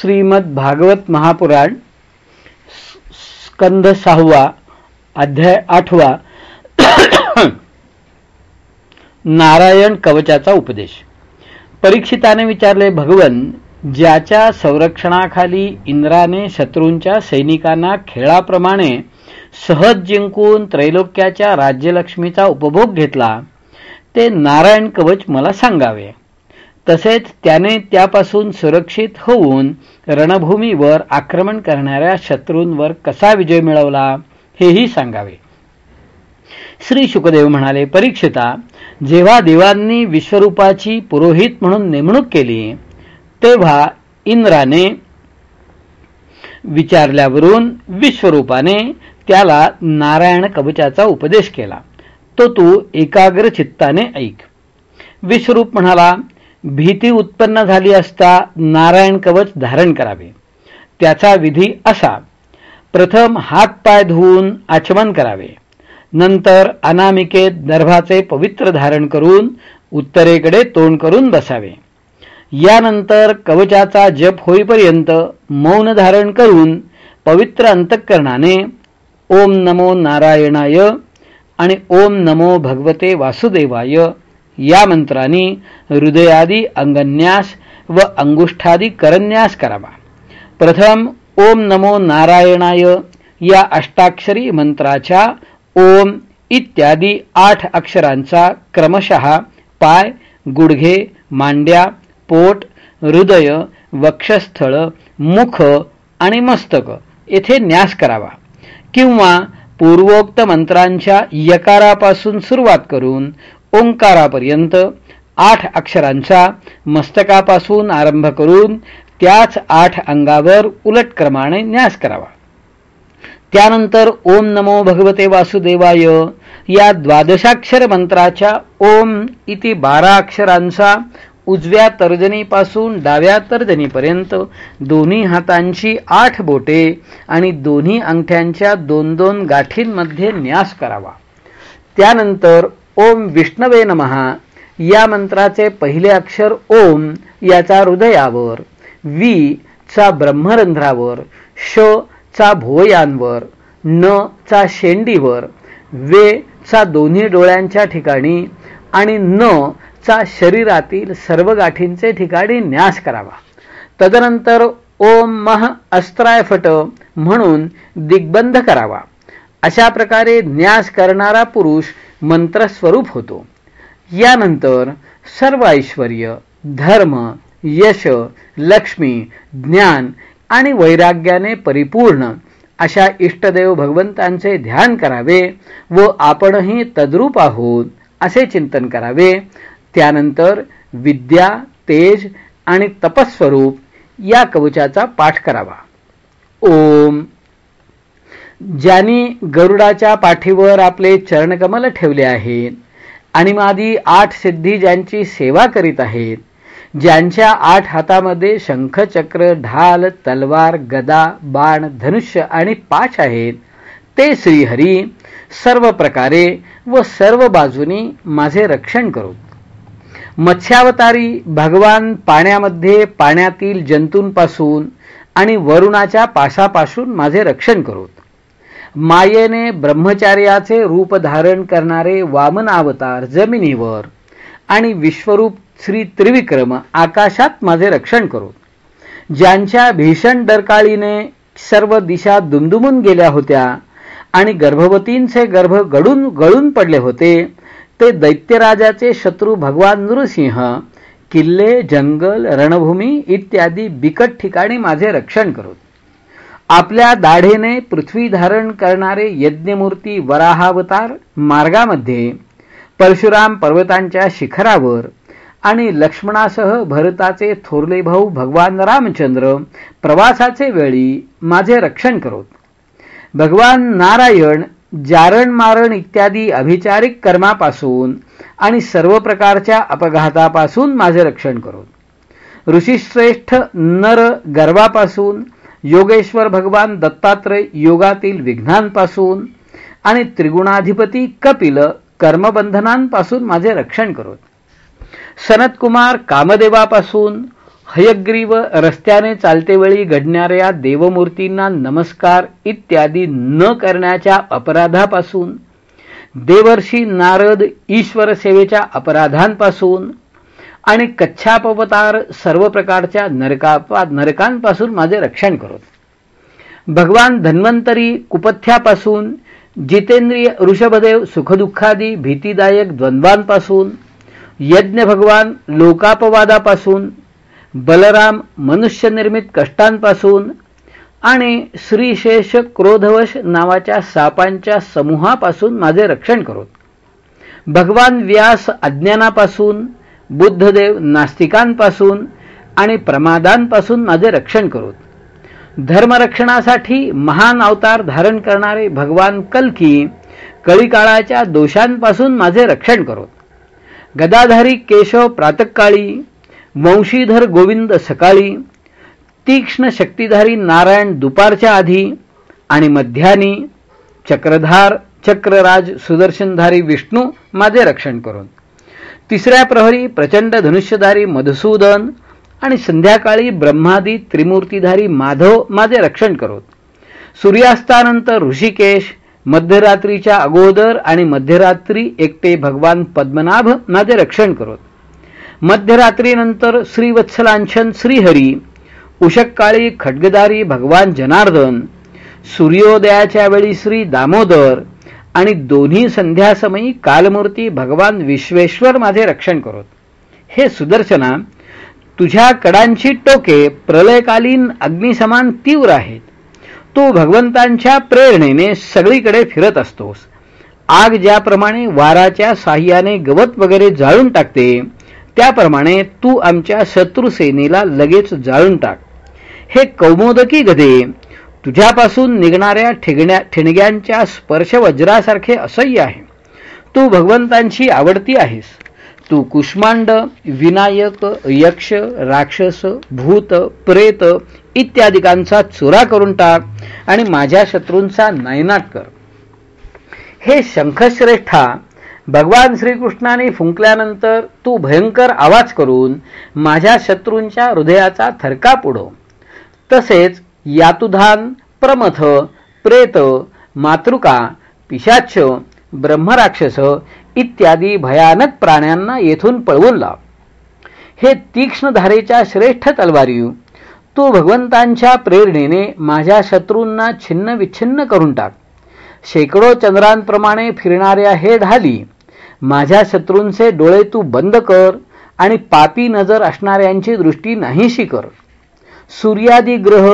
श्रीमद भागवत महापुराण स्कंद सहावा अध्याय आठवा नारायण कवचाचा उपदेश. परीक्षिताने विचारले भगवन ज्याच्या संरक्षणाखाली इंद्राने शत्रूंच्या सैनिकांना खेळाप्रमाणे सहज जिंकून त्रैलोक्याच्या राज्यलक्ष्मीचा उपभोग घेतला ते नारायण कवच मला सांगावे. तसेच त्याने त्यापासून सुरक्षित होऊन रणभूमीवर आक्रमण करणाऱ्या शत्रूंवर कसा विजय मिळवला हेही सांगावे. श्री शुकदेव म्हणाले परीक्षिता जेव्हा देवांनी विश्वरूपाची पुरोहित म्हणून नेमणूक केली तेव्हा इंद्राने विचारल्यावरून विश्वरूपाने त्याला नारायण कवचाचा उपदेश केला. तो तू एकाग्र चित्ताने ऐक. विश्वरूप म्हणाला भीती उत्पन्न झाली असता नारायण कवच धारण करावे. त्याचा विधी असा. प्रथम हात पाय धुवून आचमन करावे. नंतर अनामिकेत दर्भाचे पवित्र धारण करून उत्तरेकडे तोंड करून बसावे. यानंतर कवचाचा जप होईपर्यंत मौन धारण करून पवित्र अंतःकरणाने ओम नमो नारायणाय आणि ओम नमो भगवते वासुदेवाय या मंत्राने हृदयादी अंगन्यास व अंगुष्ठादी करन्यास करावा. प्रथम ओम नमो नारायणाय या अष्टाक्षरी मंत्राच्या ओम इत्यादी आठ अक्षरांचा क्रमशः पाय गुडघे मांड्या पोट हृदय वक्षस्थळ मुख आणि मस्तक येथे न्यास करावा. किंवा पूर्वोक्त मंत्रांच्या यकारापासून सुरुवात करून ओंकारापर्यंत आठ अक्षरांचा मस्तकापासून आरंभ करून त्याच आठ अंगावर उलट क्रमाने न्यास करावा. त्यानंतर ओम नमो भगवते वासुदेवाय. या द्वादशाक्षर मंत्राच्या ओम इति बारा अक्षरांचा उजव्या तर्जनीपासून डाव्या तर्जनीपर्यंत दोन्ही हातांची आठ बोटे आणि दोन्ही अंगठ्यांच्या दोन दोन गाठींमध्ये न्यास करावा. त्यानंतर ओम विष्णवे नमहा या मंत्राचे पहिले अक्षर ओम याचा हृदयावर वी चा ब्रह्मरंध्रावर श चा भोयांवर न चा शेंडीवर वे चा दोन्ही डोळ्यांच्या ठिकाणी आणि न चा शरीरातील सर्व गाठींचे ठिकाणी न्यास करावा. तदनंतर ओम मह अस्त्राय फट म्हणून दिग्बंध करावा. अशा प्रकारे न्यास करणारा पुरुष मंत्रस्वरूप होतो. यानंतर सर्व ऐश्वर धर्म यश लक्ष्मी ज्ञान आणि वैराग्याने परिपूर्ण अशा इष्टदेव भगवंतांचे ध्यान करावे व आपणही तद्रूप आहोत असे चिंतन करावे. त्यानंतर विद्या तेज आणि तपस्वरूप या कवचाचा पाठ करावा. ओम ज्यांनी गरुडाच्या पाठीवर आपले चरणकमल ठेवले आहेत आणि मादी आठ सिद्धी ज्यांची सेवा करीत आहेत ज्यांच्या आठ हातामध्ये शंख चक्र ढाल तलवार गदा बाण धनुष्य आणि पाच आहेत ते श्रीहरी सर्व प्रकारे व सर्व बाजूनी माझे रक्षण करू. मत्स्यावतारी भगवान पाण्यामध्ये पाण्यातील जंतूंपासून आणि वरुणाच्या पाशापासून माझे रक्षण करोत मायेने ब्रह्मचार्याचे रूप धारण करणारे वामन अवतार जमिनीवर आणि विश्वरूप श्री त्रिविक्रम आकाशात माझे रक्षण करो ज्यांच्या भीषण डरकाळीने सर्व दिशा दुमदुमून गेल्या होत्या आणि गर्भवतींचे गर्भ गडून गळून पडले होते ते दैत्यराजाचे शत्रू भगवान नृसिंह किल्ले जंगल रणभूमी इत्यादी बिकट ठिकाणी माझे रक्षण करोत आपल्या दाढेने पृथ्वी धारण करणारे यज्ञमूर्ती वराहावतार मार्गामध्ये परशुराम पर्वतांच्या शिखरावर आणि लक्ष्मणासह भरताचे थोरले भाऊ भगवान रामचंद्र प्रवासाचे वेळी माझे रक्षण करोत. भगवान नारायण जारण मारण इत्यादी अभिचारिक कर्मापासून आणि सर्व प्रकारच्या अपघातापासून माझे रक्षण करोत. ऋषीश्रेष्ठ नर गर्वापासून योगेश्वर भगवान दत्तात्रय योगातील विघ्नांपासून आणि त्रिगुणाधिपती कपिल कर्मबंधनांपासून माझे रक्षण करोत. सनतकुमार कामदेवापासून हयग्रीव रस्त्याने चालतेवेळी घडणाऱ्या देवमूर्तींना नमस्कार इत्यादी न करण्याच्या अपराधापासून देवर्षी नारद ईश्वर सेवेच्या अपराधांपासून आणि कच्छापवतार सर्व प्रकारच्या नरकापा नरकांपासून माझे रक्षण करत. भगवान धन्वंतरी कुपथ्यापासून जितेंद्रिय ऋषभदेव सुखदुःखादी भीतीदायक द्वंद्वांपासून यज्ञ भगवान लोकापवादापासून बलराम मनुष्यनिर्मित कष्टांपासून आणि श्रीशेष क्रोधवश नावाच्या सापांच्या समूहापासून माझे रक्षण करोत. भगवान व्यास अज्ञानापासून बुद्धदेव नास्तिकांपासून आणि प्रमादांपासून माझे रक्षण करोत. धर्मरक्षणासाठी महान अवतार धारण करणारे भगवान कल्की कळीकाळाच्या दोषांपासून माझे रक्षण करोत. गदाधारी केशव प्रातकाळी वंशीधर गोविंद सकाळी तीक्ष्ण शक्तिधारी नारायण दुपारच्या आधी आणि मध्यानी चक्रधार चक्रराज सुदर्शनधारी विष्णू माझे रक्षण करून तिसऱ्या प्रहरी प्रचंड धनुष्यधारी मधुसूदन आणि संध्याकाळी ब्रह्मादी त्रिमूर्तीधारी माधव माझे रक्षण करोत. सूर्यास्तानंतर ऋषिकेश मध्यरात्रीच्या अगोदर आणि मध्यरात्री एकटे भगवान पद्मनाभ माझे रक्षण करोत. मध्यरात्रीनंतर श्रीवत्सलांछन श्रीहरी उषक्काळी खड्गदारी भगवान जनार्दन सूर्योदयाच्या वेळी श्री दामोदर आणि दोन्ही संध्यासमयी कालमूर्ती भगवान विश्वेश्वर माझे रक्षण करोत. हे सुदर्शना तुझ्या कडांची टोके प्रलयकालीन अग्निसमान तीव्र आहेत. तू भगवंतांच्या प्रेरणेने सगळीकडे फिरत असतोस. आग ज्याप्रमाणे वाराच्या साह्याने गवत वगैरे जाळून टाकते त्याप्रमाणे तू आमच्या शत्रुसेनेला लगेच जाळून टाक. हे कौमोदकी गधे तुझ्यापासून निघणाऱ्या ठिगण्या ठिणग्यांच्या स्पर्श वज्रासारखे असह्य आहे. तू भगवंतांची आवडती आहेस. तू कुष्मांड विनायक यक्ष राक्षस भूत प्रेत इत्यादिकांचा चुरा करून टाक आणि माझ्या शत्रूंचा नयनाट कर. हे शंखश्रेष्ठा भगवान श्रीकृष्णाने फुंकल्यानंतर तू भयंकर आवाज करून माझ्या शत्रूंच्या हृदयाचा थरकाप उडव. तसेच यातुधान प्रमथ प्रेत मातृका पिशाच ब्रह्मराक्षस इत्यादी भयानक प्राण्यांना येथून पळवून लाव. हे तीक्ष्ण धारेच्या श्रेष्ठ तलवारी तू भगवंतांच्या प्रेरणेने माझ्या शत्रूंना छिन्न विच्छिन्न करून टाक. शेकडो चंद्रांप्रमाणे फिरणाऱ्या हे ढाली माझ्या शत्रूंचे डोळे तू बंद कर आणि पापी नजर असणाऱ्यांची दृष्टी नाहीशी कर. सूर्यादी ग्रह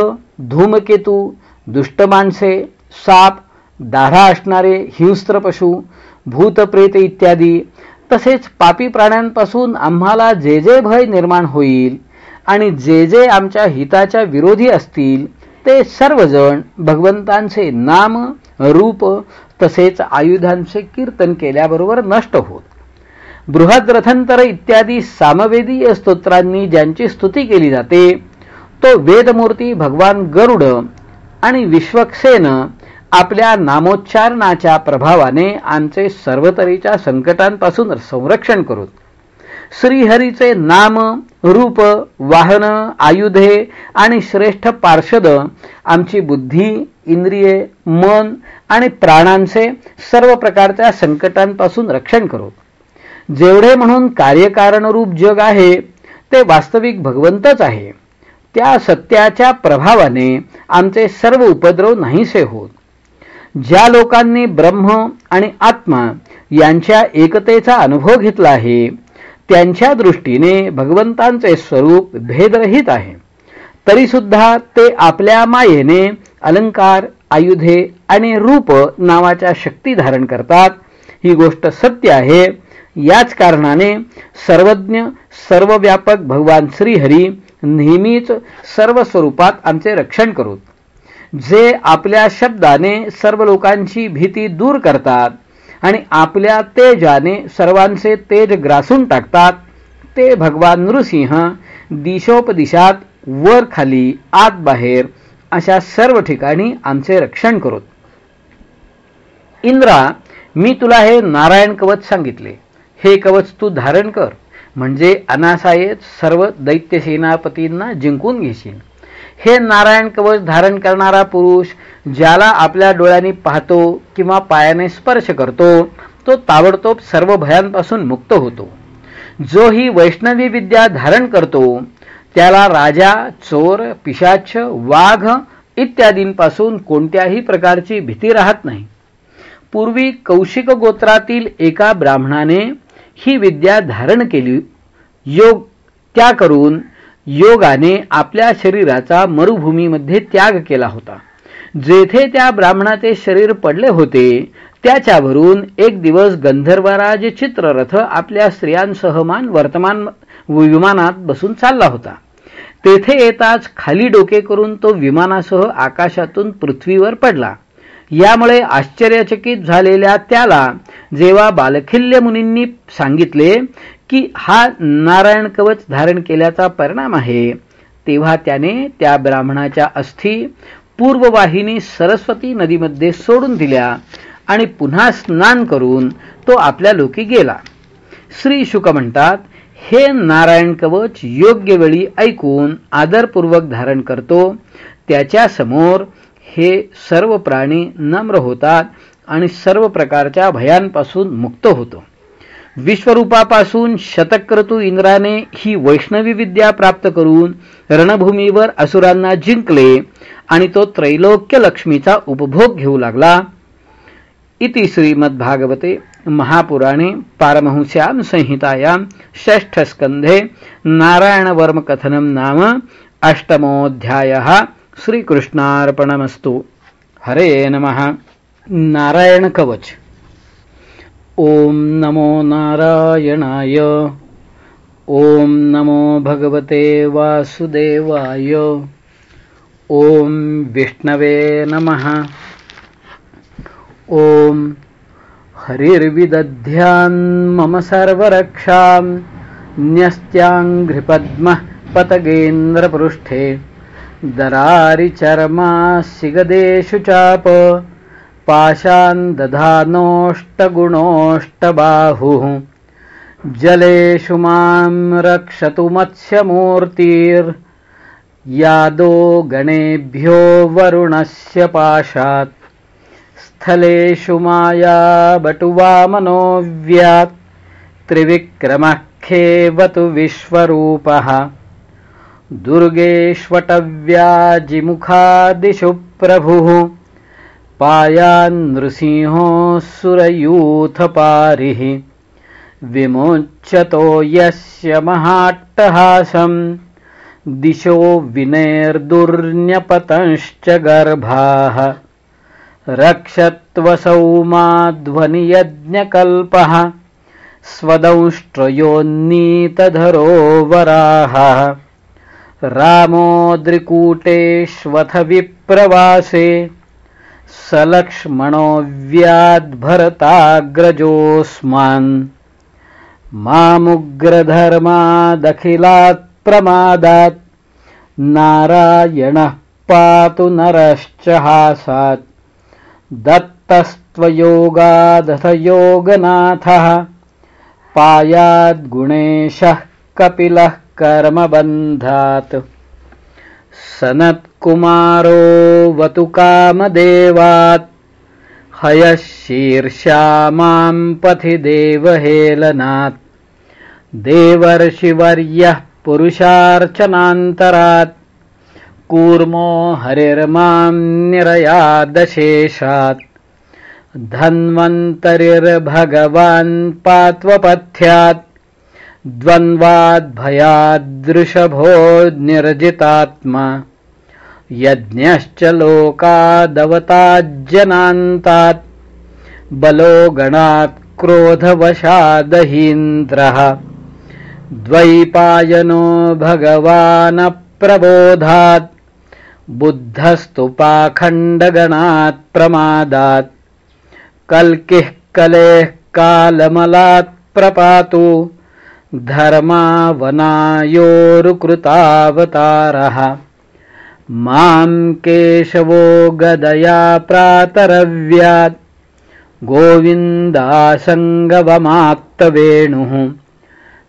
धूमकेतू दुष्ट माणसे साप दाढा असणारे हिंस्त्र पशु भूतप्रेत इत्यादी तसेच पापी प्राण्यांपासून आम्हाला जे जे भय निर्माण होईल आणि जे जे आमच्या हिताच्या विरोधी असतील ते सर्वजण भगवंतांचे नाम रूप तसेच आयुधांचे कीर्तन केल्याबरोबर नष्ट होत. बृहद्रथंतर इत्यादी सामवेदीय स्तोत्रांनी ज्यांची स्तुती केली जाते तो वेदमूर्ती भगवान गरुड आणि विश्वक्सेन आपल्या नामोच्चारणाच्या प्रभावाने आमचे सर्वतरीच्या संकटांपासून संरक्षण करू श्रीहरीचे नाम रूप वाहन आयुधे आणि श्रेष्ठ पार्षद आमची बुद्धी इंद्रिये मन आणि प्राणांचे सर्व प्रकारच्या संकटांपासून रक्षण करू. जेवढे म्हणून कार्यकारणरूप जग आहे ते वास्तविक भगवंतच आहे. त्या सत्याच्या प्रभावाने आमचे सर्व उपद्रव नाहीसे होत. ज्या लोकांनी ब्रह्म आणि आत्मा यांच्या एकतेचा अनुभव घेतला आहे त्यांच्या दृष्टीने भगवंतांचे स्वरूप भेदरहित आहे. तरी सुद्धा ते आपल्या मायेने अलंकार आयुधे आणि रूप नावाच्या शक्ती धारण करतात. ही गोष्ट सत्य आहे. याच कारणाने सर्वज्ञ सर्वव्यापक भगवान श्रीहरी नेहमीच सर्व स्वरूपात आमचे रक्षण करू जे आपल्या शब्दाने सर्व लोकांची भीती दूर करतात आणि आपल्या तेजाने सर्वांचे तेज ग्रासून टाकतात ते भगवान नृसिंह दिशोपदिशात वर खाली आत बाहेर अशा सर्व ठिकाणी आमचे रक्षण करोत. इंद्रा मी तुला हे नारायण कवच सांगितले. हे कवच तू धारण कर. म्हणजे अनासायेत सर्व दैत्य सेनापतींना जिंकून घेशील. हे नारायण कवच धारण करणारा पुरुष ज्याला आपल्या डोळ्यांनी पाहतो किंवा पायाने स्पर्श करतो तो ताबडतोब सर्व भयांपासून मुक्त होतो. जो ही वैष्णवी विद्या धारण करतो त्याला राजा चोर पिशाच वाघ इत्यादींपासून कोणत्याही प्रकारची भीती राहत नाही. पूर्वी कौशिक गोत्रातील एका ब्राह्मणाने ही विद्या धारण केली योग त्या करून योगाने आपल्या शरीराचा मरुभूमीमध्ये त्याग केला होता. जेथे त्या ब्राह्मणाचे शरीर पडले होते त्याच्यावरून एक दिवस गंधर्वराज चित्ररथ आपल्या स्त्रियांसहमान वर्तमान विमानात बसून चालला होता. तेथे येताच खाली डोके करून तो विमानासह आकाशातून पृथ्वीवर पडला. यामुळे आश्चर्यचकित झालेल्या त्याला जेव्हा बालखिल्य मुनींनी सांगितले की हा नारायण कवच धारण केल्याचा परिणाम आहे तेव्हा त्याने त्या ब्राह्मणाच्या अस्थी पूर्ववाहिनी सरस्वती नदीमध्ये सोडून दिल्या आणि पुन्हा स्नान करून तो आपल्या लोकी गेला. श्री शुक म्हणतात हे नारायण कवच योग्य वेळी ऐकून आदरपूर्वक धारण करतो त्याच्यासमोर हे सर्व प्राणी नम्र होतात आणि सर्व प्रकारच्या भयांपासून मुक्त होतो. विश्वरूपापासून शतक्रतू इंद्राने ही वैष्णवी विद्या प्राप्त करून रणभूमीवर असुरांना जिंकले आणि तो त्रैलोक्य लक्ष्मीचा उपभोग घेऊ लागला. इति श्रीमद्भागवते महापुराणे पारमहंस्यां संहितायां षष्ठस्कन्धे नारायणवर्मकथनं नाम अष्टमोऽध्यायः श्रीकृष्णार्पणमस्तु। हरे नमः। नारायणकवच ॐ नमो नारायणाय। ॐ नमो भगवते वासुदेवाय। ॐ विष्णवे नमः। ॐ मम सर्वरक्षां न्यस्त्याङ्घ्रिपद्मः पतगेन्द्रपृष्ठे। दरारिचर्मासिगदेषु चाप पाशान्दधानोष्टगुणोष्टबाहुः जलेषु मां रक्षतु मत्स्यमूर्तिर्यादो गणेभ्यो वरुणस्य पाशात्। स्थलेषु माया बटुवामनोऽव्यात् त्रिविक्रमः खेवतु विश्वरूपः। दुर्गेष्वटव्याजिमुखादिषु प्रभुः पायान्नृसिंहोऽसुरयूथपारिः विमोच्यतो यस्य महाट्टहासम् दिशो विनेर्दुर्न्यपतंश्च गर्भाः। रक्षत्वसौ माध्वनियज्ञकल्पः स्वदंष्ट्रयोन्नीतधरो वराहः रामोद्रिकूटेष्वथ विप्रवासे सलक्ष्मणो व्याद्भरताग्रजोऽस्मान् मामुग्रधर्मादखिलात् प्रमादात् नारायणः पातु नरश्च हासात् दत्तस्त्वयोगादथ योगनाथः पायाद्गुणेशः कपिलः कर्मबन्धात्। सनत्कुमारो वतु कामदेवात्। हयः शीर्षा मां पथि देवहेलनात्। देवर्षिवर्यः पुरुषार्चनान्तरात्। कूर्मो हरिर्मां निरयादशेषात्। धन्वन्तरिर्भगवान् पात्वपथ्यात्। द्वन्द्वाद्भयादृषभो निर्जितात्मा यज्ञश्च लोकादवताज्जनान्तात्। बलो गणात् क्रोधवशादहीन्द्रः। द्वैपायनो भगवानप्रबोधात्। बुद्धस्तु पाखण्डगणात् प्रमादात्। कल्किः कलेः कालमलात् प्रपातु। धर्मावनायोरुकृतावतारः। मां केशवो गदया प्रातरव्यात्। गोविन्दासङ्गवमात्तवेणुः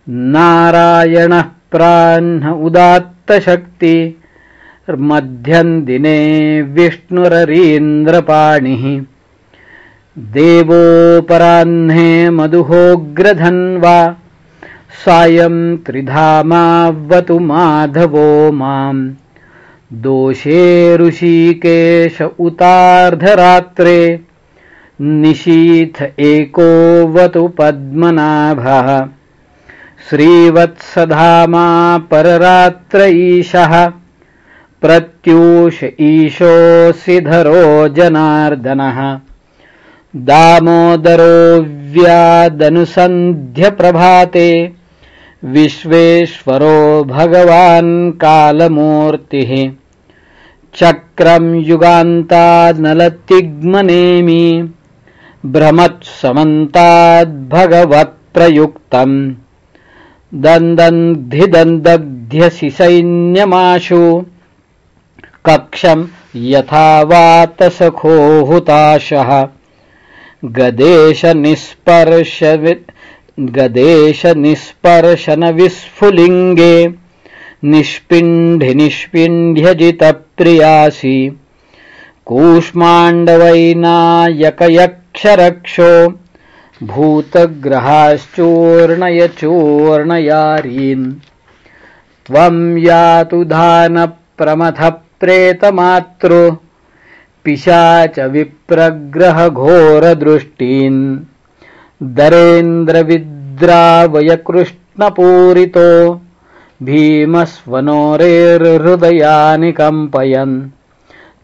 नारायणः प्राह्न उदात्तशक्ति। मध्यन्दिने विष्णुररीन्द्रपाणिः। देवोपराह्ने मधुहोग्रधन्वा। सायं त्रिधामावतु माधवो माम्। दोषे ऋषिकेश उतार्धरात्रे निशीथ एकोवतु पद्मनाभः। श्रीवत्सधामा पररात्र ईशः प्रत्यूष ईशोऽसि धरो जनार्दनः। दामोदरो व्यादनुसन्ध्यप्रभाते विश्वेश्वरो भगवान् कालमूर्तिः। चक्रं युगान्ताद्नलतिग्मनेमि भ्रमत्समन्ताद्भगवत्प्रयुक्तम् दन्दन्धिदन्दग्ध्यसि सैन्यमाशु कक्षं यथा वातसखो हुताशः गदेशनिस्पर्श गदेशनिस्पर्शनविस्फुलिङ्गे निष्पिण्ढि निष्पिण्ढ्यजितप्रियासि कूष्माण्डवैनायकयक्षरक्षो भूतग्रहाश्चूर्णयचूर्णयारीन्। त्वं यातु धानप्रमथः प्रेतमातृ पिशाच विप्रग्रहघोरदृष्टीन्। दरेन्द्रविद्रावयकृष्णपूरितो भीमस्वनोरेर्हृदयानि कम्पयन्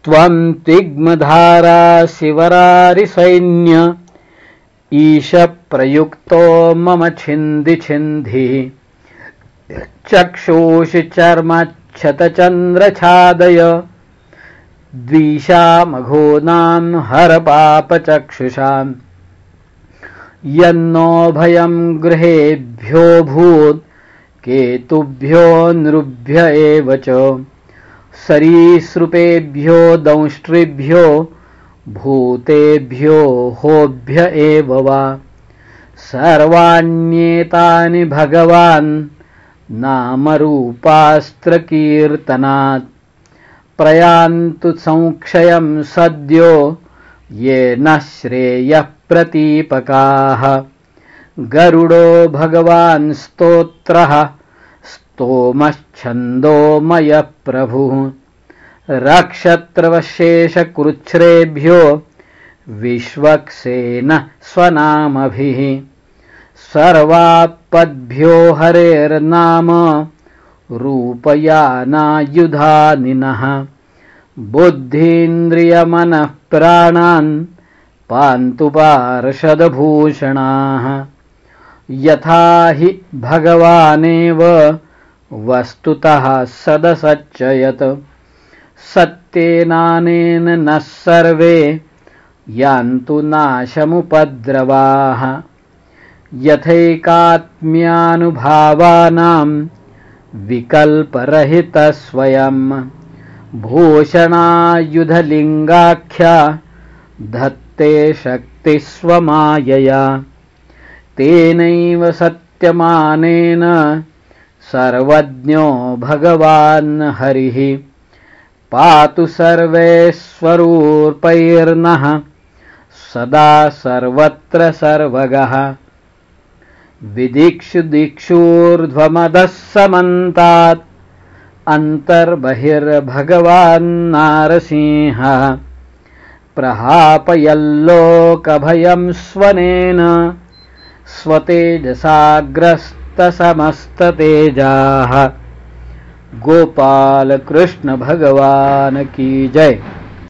त्वं तिग्मधारा शिवरारिसैन्य ईशप्रयुक्तो मम छिन्दि छिन्धिः चक्षुषि चर्मच्छतचन्द्रछादय। द्विषामघोनां हरपापचक्षुषाम्। यन्नोभयं गृहेभ्यो गृहेभ्योऽभूत् केतुभ्यो नृभ्य एव च। सरीसृपेभ्यो दंष्ट्रिभ्यो भूतेभ्यो होभ्य एव वा। सर्वाण्येतानि भगवान् नामरूपास्त्रकीर्तनात्। प्रयान्तु संक्षयं सद्यो येन श्रेयः प्रतीपकाः। गरुडो भगवान् स्तोत्रः। स्तोमच्छन्दोमयः प्रभुः रक्षत्रवशेषकृच्छ्रेभ्यो विश्वक्सेन स्वनामभिः। सर्वापद्भ्यो हरेर्नाम। रूपयानायुधानिनः। बुद्धीन्द्रियमनः प्राणान् पान्तु पार्षदभूषणाः। यथा हि भगवानेव वस्तुतः सदसच्चयत्। सत्येनानेन नः सर्वे यान्तु नाशमुपद्रवाः। यथैकात्म्यानुभावानां विकल्परहितस्वयं भूषणायुधलिङ्गाख्या धत्ते शक्तिस्वमायया। तेनैव सत्यमानेन सर्वज्ञो भगवान् हरिः। पातु सर्वेश्वरूपैर्नः सदा सर्वत्र सर्वगः। विदिक्षु दिक्षूर्ध्वमदः समन्तात् अन्तर्बहिर्भगवान्नारसिंहः। प्रहापयल्लोकभयं स्वनेन स्वतेजसाग्रस्तसमस्ततेजाः। गोपालकृष्णभगवान् की जय।